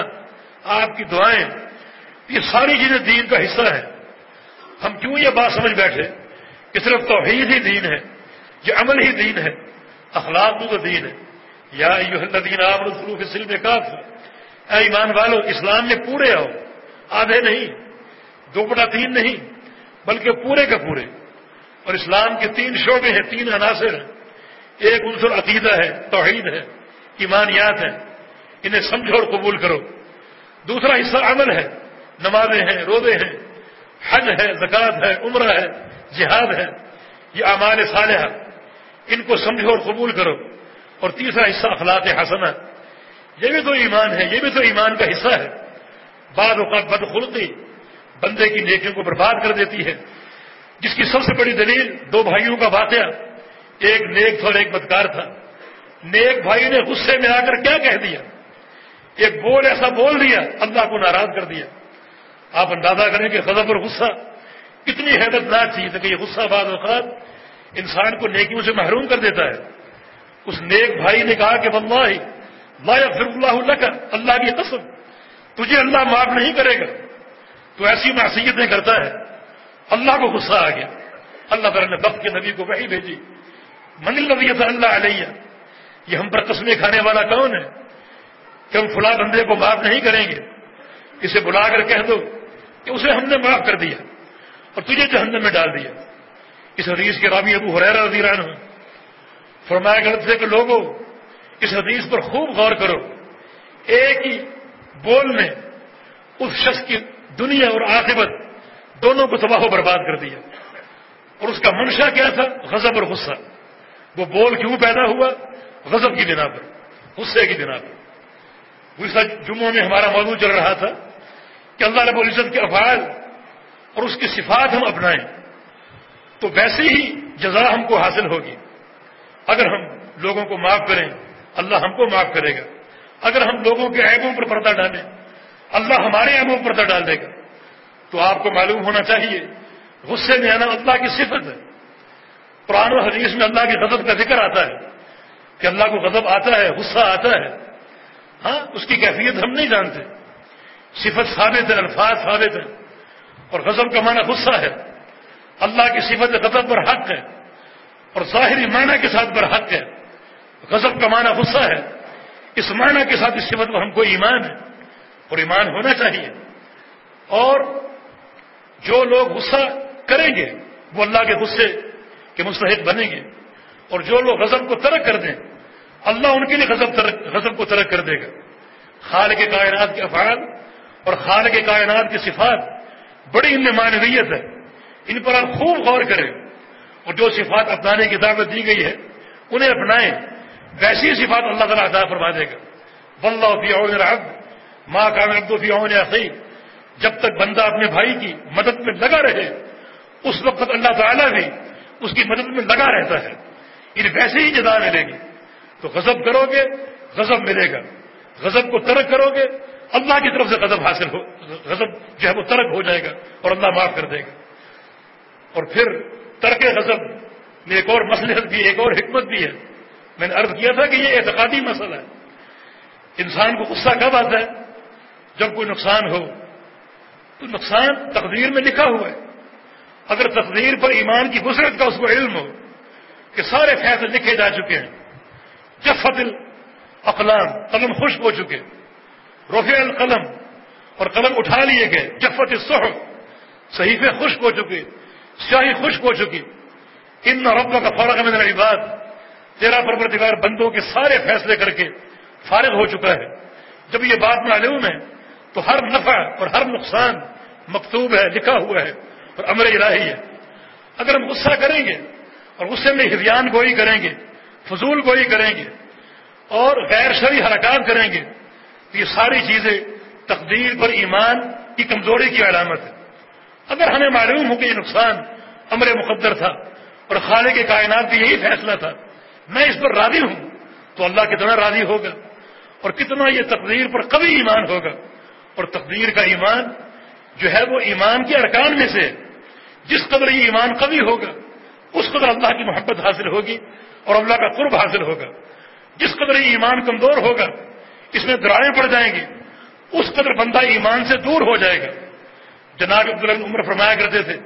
آپ کی دعائیں، یہ ساری چیزیں دین کا حصہ ہیں۔ ہم کیوں یہ بات سمجھ بیٹھے کہ صرف توحید ہی دین ہے، یہ عمل ہی دین ہے، اخلاق تو دین ہے۔ یا الدین عام الفروف سلم کاف اے ایمان والو، اسلام میں پورے آؤ، آدھے نہیں دو بڑا تین نہیں، بلکہ پورے کے پورے۔ اور اسلام کے تین شعبے ہیں، تین عناصر ہیں۔ ایک عنصر عقیدہ ہے، توحید ہے، ایمانیات ہے انہیں سمجھو اور قبول کرو۔ دوسرا حصہ عمل ہے، نمازیں ہیں، روزے ہیں۔ حج ہے زکوٰۃ ہے، عمرہ ہے، جہاد ہے، یہ اعمال صالحہ ان کو سمجھو اور قبول کرو۔ اور تیسرا حصہ اخلاق حسنہ۔ یہ بھی تو ایمان ہے، یہ بھی تو ایمان کا حصہ ہے۔ بعض اوقات بدخلقی بندے کی نیکیوں کو برباد کر دیتی ہے۔ جس کی سب سے بڑی دلیل دو بھائیوں کا واقعہ۔ ایک نیک تھا اور ایک بدکار تھا۔ نیک بھائی نے غصے میں آ کر کیا کہہ دیا؟ ایک بول ایسا بول دیا، اللہ کو ناراض کر دیا۔ آپ اندازہ کریں کہ غضب اور غصہ کتنی حیرت ناک چیز ہے کہ یہ غصہ بعض اوقات انسان کو نیکیوں سے محروم کر دیتا ہے۔ اس نیک بھائی نے کہا کہ بلّہ ہی پھر اللہ اللہ کا اللہ کی قسم، تجھے اللہ معاف نہیں کرے گا۔ تو ایسی معصیتیں کرتا ہے۔ اللہ کو غصہ آ گیا۔ اللہ تعالیٰ نے بخت کے نبی کو وہی بھیجی۔ من نبی اللہ علیہ، یہ ہم پر قسمیں کھانے والا کون ہے کہ ہم فلاں بندے کو معاف نہیں کریں گے؟ اسے بلا کر کہہ دو۔ کہ اسے ہم نے معاف کر دیا اور تجھے جہنم میں ڈال دیا۔ اس حدیث کے رابی ابو حریر رضی عنہ فرمایا کرتے تھے کہ لوگوں، اس حدیث پر خوب غور کرو۔ ایک ہی بول نے اس شخص کی دنیا اور عاقبت دونوں کو تباہ و برباد کر دیا۔ اور اس کا منشا کیا تھا؟ غضب اور غصہ۔ وہ بول کیوں پیدا ہوا؟ غضب کی بنا پر، غصے کی بنا پر۔ گزشتہ جمعوں میں ہمارا موضوع چل رہا تھا۔ کہ اللہ رب العزت کے افعال اور اس کی صفات ہم اپنائیں، تو ویسے ہی جزا ہم کو حاصل ہوگی۔ اگر ہم لوگوں کو معاف کریں، اللہ ہم کو معاف کرے گا۔ اگر ہم لوگوں کے عیبوں پر پردہ ڈالیں، اللہ ہمارے عیبوں پر پردہ ڈال دے گا۔ تو آپ کو معلوم ہونا چاہیے، غصے میں آنا اللہ کی صفت ہے۔ قرآن و حدیث میں اللہ کی غضب کا ذکر آتا ہے کہ اللہ کو غضب آتا ہے، غصہ آتا ہے۔ ہاں اس کی کیفیت ہم نہیں جانتے۔ صفت ثابت ہے، الفاظ ثابت ہے اور غضب کا معنی غصہ ہے۔ اللہ کی صفت غضب پر حق ہے۔ اور ظاہری معنی کے ساتھ پر حق ہے۔ غضب کا معنی غصہ ہے۔ اس معنی کے ساتھ اس صفت پر ہم کو ایمان ہے اور ایمان ہونا چاہیے۔ اور جو لوگ غصہ کریں گے، وہ اللہ کے غصے کے مستحق بنیں گے۔ اور جو لوگ غضب کو ترک کر دیں، اللہ ان کے لیے غضب غضب کو ترک کر دے گا۔ خال کے کائنات کے افعال اور خال کے کائنات کی صفات بڑی ان میں معنویت ہے۔ ان پر آپ خوب غور کریں۔ اور جو صفات اپنانے کی دعوت دی گئی ہے، انہیں اپنائیں۔ ویسی صفات اللہ تعالیٰ ادا فرما دے گا۔ بلّہ فی اون رب ماں کا عبد فی اون صحیح جب تک بندہ اپنے بھائی کی مدد میں لگا رہے، اس وقت اللہ تعالیٰ بھی اس کی مدد میں لگا رہتا ہے۔ ان ویسے ہی جدا ملے گی۔ تو غضب کرو گے، غضب ملے گا۔ غضب کو ترک کرو گے اللہ کی طرف سے غضب حاصل ہو، غضب جو ہے وہ ترک ہو جائے گا اور اللہ معاف کر دے گا۔ اور پھر ترک غضب میں ایک اور مسلحت بھی، ایک اور حکمت بھی ہے۔ میں نے عرض کیا تھا کہ یہ اعتقادی مسئلہ ہے۔ انسان کو غصہ کب آتا ہے؟ جب کوئی نقصان ہو۔ تو نقصان تقدیر میں لکھا ہوا ہے۔ اگر تقدیر پر ایمان کی گسرت کا اس کو علم ہو کہ سارے فیصلے لکھے جا چکے ہیں، جفت اقلام قلم خشک ہو چکے ہیں۔ رفیع القلم اور قلم اٹھا لیے گئے، جفت صحف صحیفے خشک ہو چکے شاہی خشک ہو چکی۔ ان رب کا فرق میں میری بات تیرا پرورتگار بندوں کے سارے فیصلے کر کے فارغ ہو چکا ہے۔ جب یہ بات معلوم ہے تو ہر نفع اور ہر نقصان مکتوب ہے، لکھا ہوا ہے اور امر الہی ہے۔ اگر ہم غصہ کریں گے اور غصے میں ہریان گوئی کریں گے، فضول گوئی کریں گے اور غیر شری حرکات کریں گے یہ ساری چیزیں تقدیر پر ایمان کی کمزوری کی علامت ہے۔ اگر ہمیں معلوم ہو کہ یہ نقصان امر مقدر تھا اور خالے کے کائنات بھی یہی فیصلہ تھا، میں اس پر راضی ہوں تو اللہ کتنا راضی ہوگا اور کتنا یہ تقدیر پر کبھی ایمان ہوگا۔ اور تقدیر کا ایمان جو ہے وہ ایمان کے ارکان میں سے جس قدر یہ ایمان کبھی ہوگا، اس قدر اللہ کی محبت حاصل ہوگی اور اللہ کا قرب حاصل ہوگا۔ جس قدر یہ ایمان کمزور ہوگا اس میں درائیں پڑ جائیں گی۔ اس قدر بندہ ایمان سے دور ہو جائے گا۔ جناب عبداللہ عمر فرمایا کرتے تھے،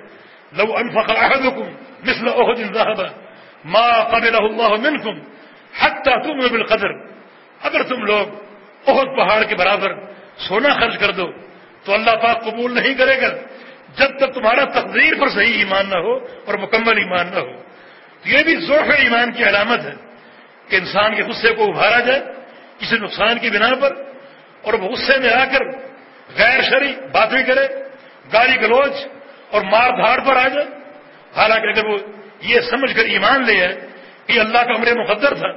لو انفق احدكم مثل احد ذهب ما قبله الله منكم حتى تؤمنوا بالقدر. اگر تم لوگ احد پہاڑ کے برابر سونا خرچ کر دو، تو اللہ پاک قبول نہیں کرے گا جب تک تمہارا تقدیر پر صحیح ایمان نہ ہو اور مکمل ایمان نہ ہو۔ یہ بھی ذوق ایمان کی علامت ہے کہ انسان کے غصے کو ابھارا جائے کسی نقصان کی بنا پر اور وہ غصے میں آ کر غیر شری باتیں کرے، گالی گلوچ اور مار دھاڑ پر آ جائے۔ حالانکہ اگر وہ یہ سمجھ کر ایمان لے ہے کہ اللہ کا امر مقدر تھا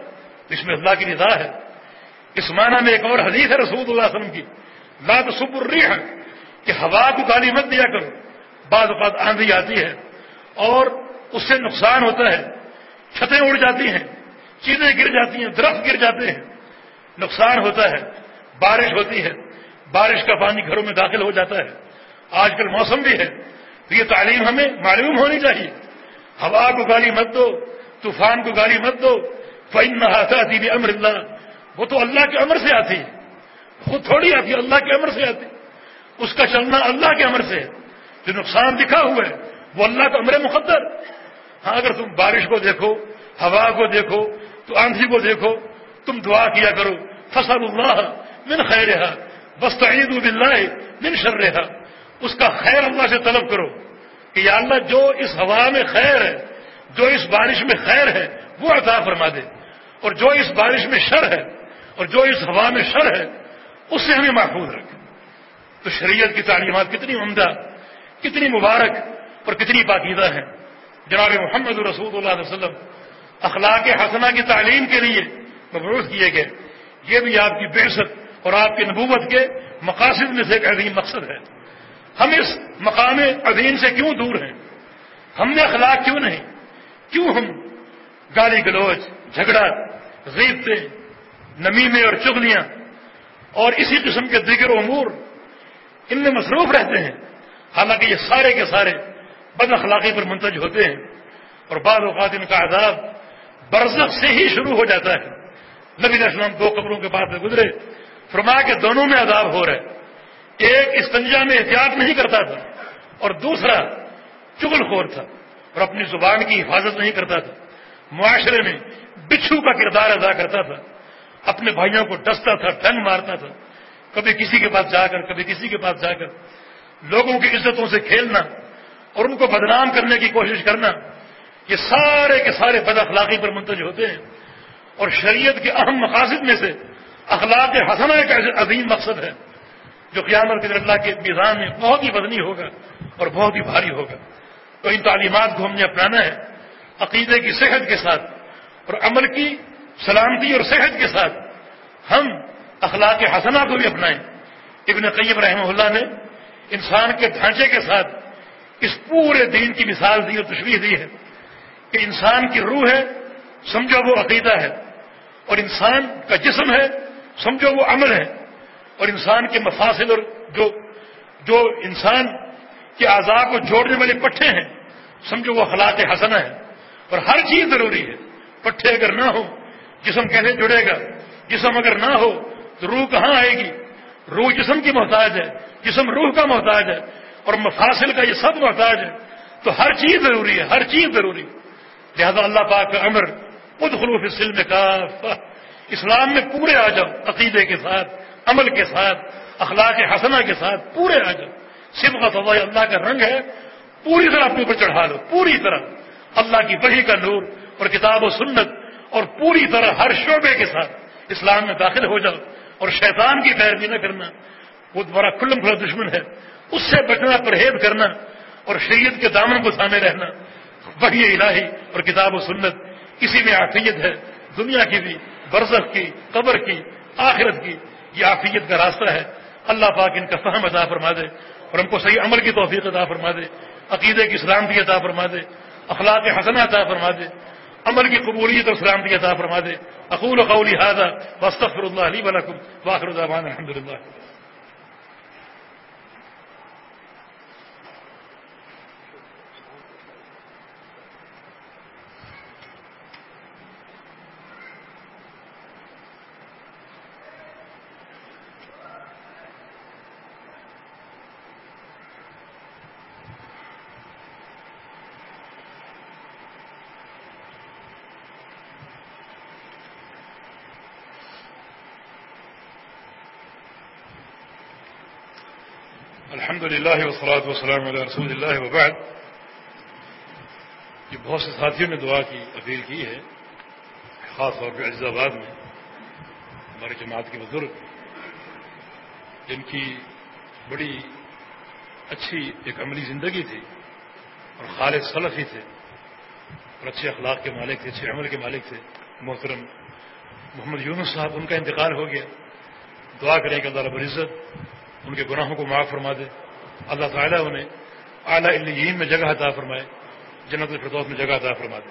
تو اس میں اللہ کی رضا ہے۔ اس معنی میں ایک اور حدیث ہے رسول اللہ علیہ وسلم کی۔ لا سب الریح کہ ہوا کو گالی مت دیا کرو۔ بعض اوقات آندھی آتی ہے اور اس سے نقصان ہوتا ہے۔ چھتیں اڑ جاتی ہیں، چیزیں گر جاتی ہیں، درخت گر جاتے ہیں۔ نقصان ہوتا ہے، بارش ہوتی ہے، بارش کا پانی گھروں میں داخل ہو جاتا ہے۔ آج کل موسم بھی ہے، تو یہ تعلیم ہمیں معلوم ہونی چاہیے۔ ہوا کو گالی مت دو، طوفان کو گالی مت دو۔ فائن نہ آتی بھی امر اللہ وہ تو اللہ کے امر سے آتی ہے۔ خود تھوڑی آتی اللہ کے امر سے آتی اس کا چلنا اللہ کے امر سے ہے۔ جو نقصان دکھا ہوا ہے، وہ اللہ کا امر مقدر۔ ہاں اگر تم بارش کو دیکھو، ہوا کو دیکھو، تو آندھی کو دیکھو تم دعا کیا کرو۔ فصل اللہ من خیر رہا بس تعید باللہ من شر رہا اس کا خیر اللہ سے طلب کرو کہ یا اللہ جو اس ہوا میں خیر ہے، جو اس بارش میں خیر ہے، وہ عطا فرما دے۔ اور جو اس بارش میں شر ہے، اور جو اس ہوا میں شر ہے، اس سے ہمیں محفوظ رکھے۔ تو شریعت کی تعلیمات کتنی عمدہ، کتنی مبارک اور کتنی پاکیزہ ہیں۔ جناب محمد رسول اللہ علیہ وسلم، اخلاق حسنہ کی تعلیم کے لیے مبروض کیے گئے۔ یہ بھی آپ کی بحثت اور آپ کی نبوت کے مقاصد میں سے ایک عظیم مقصد ہے۔ ہم اس مقام عظیم سے کیوں دور ہیں؟ ہم نے اخلاق کیوں نہیں؟ کیوں ہم گالی گلوچ، جھگڑا غیبتے نمیمے اور چگلیاں اور اسی قسم کے دیگر امور ان میں مصروف رہتے ہیں؟ حالانکہ یہ سارے کے سارے بد اخلاقی پر منتج ہوتے ہیں اور بعض اوقات ان کا عذاب برزخ سے ہی شروع ہو جاتا ہے۔ نبی اسلام دو قبروں کے بعد گزرے۔ فرما کے دونوں میں عذاب ہو رہے ایک استنجا میں احتیاط نہیں کرتا تھا اور دوسرا چگل خور تھا اور اپنی زبان کی حفاظت نہیں کرتا تھا۔ معاشرے میں بچھو کا کردار ادا کرتا تھا۔ اپنے بھائیوں کو ڈستا تھا ڈنگ مارتا تھا۔ کبھی کسی کے پاس جا کر، کبھی کسی کے پاس جا کر۔ لوگوں کی عزتوں سے کھیلنا اور ان کو بدنام کرنے کی کوشش کرنا، یہ سارے کے سارے بد اخلاقی پر منتج ہوتے ہیں۔ اور شریعت کے اہم مقاصد میں سے اخلاق حسنہ ایک عظیم مقصد ہے جو قیامت کے اللہ کے میزان میں بہت ہی وزنی ہوگا اور بہت ہی بھاری ہوگا۔ تو ان تعلیمات کو ہم نے اپنانا ہے، عقیدے کی صحت کے ساتھ اور عمل کی سلامتی اور صحت کے ساتھ ہم اخلاق حسنہ کو بھی اپنائیں۔ ابن قیم رحمہ اللہ نے انسان کے ڈھانچے کے ساتھ اس پورے دین کی مثال دی اور تشریح دی ہے کہ انسان کی روح ہے سمجھو وہ عقیدہ ہے اور انسان کا جسم ہے، سمجھو وہ عمل ہے۔ اور انسان کے مفاصل اور جو جو انسان کے اعضاء کو جوڑنے والے پٹھے ہیں، سمجھو وہ اخلاق حسنہ ہے۔ اور ہر چیز ضروری ہے۔ پٹھے اگر نہ ہو جسم کیسے جڑے گا؟ جسم اگر نہ ہو تو روح کہاں آئے گی؟ روح جسم کی محتاج ہے، جسم روح کا محتاج ہے۔ اور مفاصل کا یہ سب محتاج ہے۔ تو ہر چیز ضروری ہے، ہر چیز ضروری لہذا اللہ پاک کا امر خود خلوف سلم کا اسلام میں پورے آ جاؤ، عقیدے کے ساتھ، عمل کے ساتھ، اخلاق حسنہ کے ساتھ، پورے آ جاؤ۔ صرف کا فوائی اللہ کا رنگ ہے۔ پوری طرح اپنے اوپر چڑھا لو، پوری طرح۔ اللہ کی بہی کا نور اور کتاب و سنت اور پوری طرح ہر شعبے کے ساتھ اسلام میں داخل ہو جاؤ۔ اور شیطان کی پیروی نہ کرنا، وہ تمہارا کلم کھلا دشمن ہے۔ اس سے بچنا، پرہیز کرنا اور شریعت کے دامن کو سامنے رہنا۔ وہی الہی اور کتاب و سنت اسی میں آفیت ہے، دنیا کی بھی، برزخ کی، قبر کی، آخرت کی، یہ آفیت کا راستہ ہے۔ اللہ پاک ان کا فہم عطا فرما دے اور ہم کو صحیح عمل کی توفیق عطا فرما دے، عقیدے کی سلامتی عطا فرما دے، اخلاق حسن عطا فرما دے، عمل کی قبولیت اور سلامتی عطا فرما دے۔ اقول قولی حاضہ وصطفر اللہ علی ولکم واخر الرحمان الحمد للہ الحمد للہ وسلات وسلم علیہ رسول اللہ وبعد۔ یہ بہت سے ساتھیوں نے دعا کی، اپیل کی ہے، خاص طور پہ عزیز آباد میں ہمارے جماعت کے بزرگ۔ جن کی بڑی اچھی ایک عملی زندگی تھی اور خالد صلفی تھے، اور اچھے اخلاق کے مالک تھے، اچھے عمل کے مالک تھے، محترم محمد یونس صاحب، ان کا انتقال ہو گیا۔ دعا کریں کہ اللہ رب العزت ان کے گناہوں کو معاف فرما دے۔ اللہ تعالیٰ انہیں اعلیٰ علیین میں جگہ عطا فرمائے، جنت الفردوس میں جگہ عطا فرما دے۔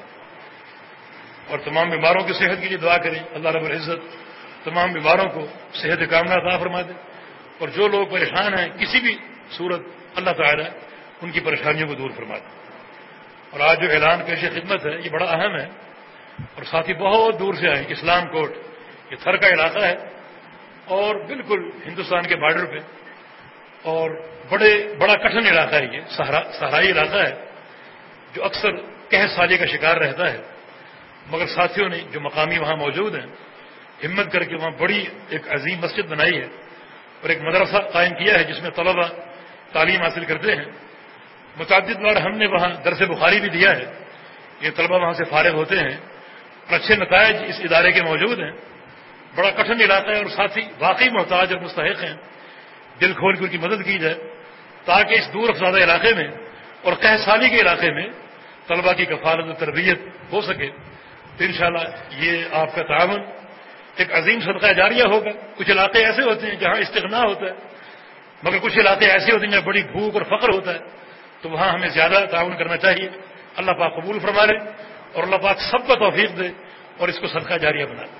اور تمام بیماروں کی صحت کے لیے دعا کریں، اللہ رب العزت تمام بیماروں کو صحت کامنا عطا فرما دے۔ اور جو لوگ پریشان ہیں، کسی بھی صورت اللہ تعالیٰ ان کی پریشانیوں کو دور فرما دے۔ اور آج جو اعلان پیش خدمت ہے، یہ بڑا اہم ہے۔ اور ساتھی بہت دور سے آئے اسلام کوٹ، یہ تھر کا علاقہ ہے۔ اور بالکل ہندوستان کے بارڈر پہ۔ اور بڑے، بڑا کٹھن علاقہ ہے یہ سہرائی علاقہ ہے، جو اکثر کہ سالے کا شکار رہتا ہے۔ مگر ساتھیوں نے جو مقامی وہاں موجود ہیں، ہمت کر کے وہاں بڑی ایک عظیم مسجد بنائی ہے اور ایک مدرسہ قائم کیا ہے، جس میں طلبہ تعلیم حاصل کرتے ہیں۔ متعدد بار ہم نے وہاں درس بخاری بھی دیا ہے۔ یہ طلبہ وہاں سے فارغ ہوتے ہیں۔ اور اچھے نتائج اس ادارے کے موجود ہیں۔ بڑا کٹھن علاقہ ہے اور ساتھی واقعی محتاج اور مستحق ہیں۔ دل کھول کے ان کی مدد کی جائے۔ تاکہ اس دور افزادہ علاقے میں اور کہ سالی کے علاقے میں طلبا کی کفالت و تربیت ہو سکے تو انشاءاللہ یہ آپ کا تعاون ایک عظیم صدقہ جاریہ ہوگا۔ کچھ علاقے ایسے ہوتے ہیں جہاں استغنا ہوتا ہے، مگر کچھ علاقے ایسے ہوتے ہیں جہاں بڑی بھوک اور فخر ہوتا ہے، تو وہاں ہمیں زیادہ تعاون کرنا چاہیے۔ اللہ پاک قبول فرما لے اور اللہ پاک سب کا توفیق دے اور اس کو صدقہ جاریہ بنا۔ دے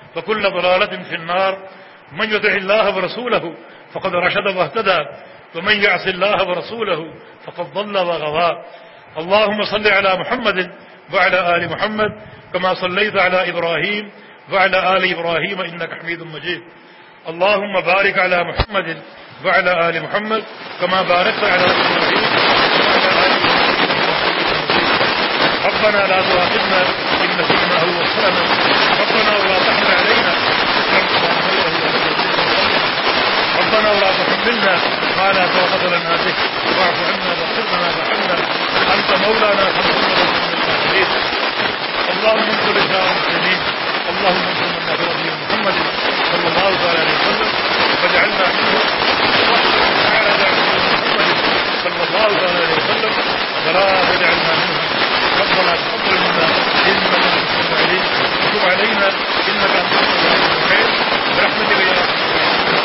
وكل ضلالة في النار. من يدع الله ورسوله فقد رشد واهتدى. ومن يعص الله ورسوله فقد ضل وغوى اللهم صل على محمد وعلى آل محمد كما صليت على إبراهيم وعلى آل إبراهيم إنك حميد مجيد. اللهم بارك على محمد وعلى آل محمد كما باركت على إبراهيم وعلى آل ربنا لا تؤاخذنا إن نسينا أو أخطأنا. ربنا ولا تحمل علينا ربنا ولا تحملنا ما لا طاقة لنا به. واعف عنا واغفر لنا وارحمنا. أنت مولانا فانصرنا من الكافرين اللهم انصر رجال المسلمين اللهم انصر من نصر نبي محمد صلى الله عليه وسلم. واجعلنا منه تعالى محمد صلى الله عليه وسلم. ولا تجعلنا منه ربنا تقبل منا انك انت السميع العليم. وتب علينا انك انت التواب الرحيم برحمتك يا ارحم الراحمين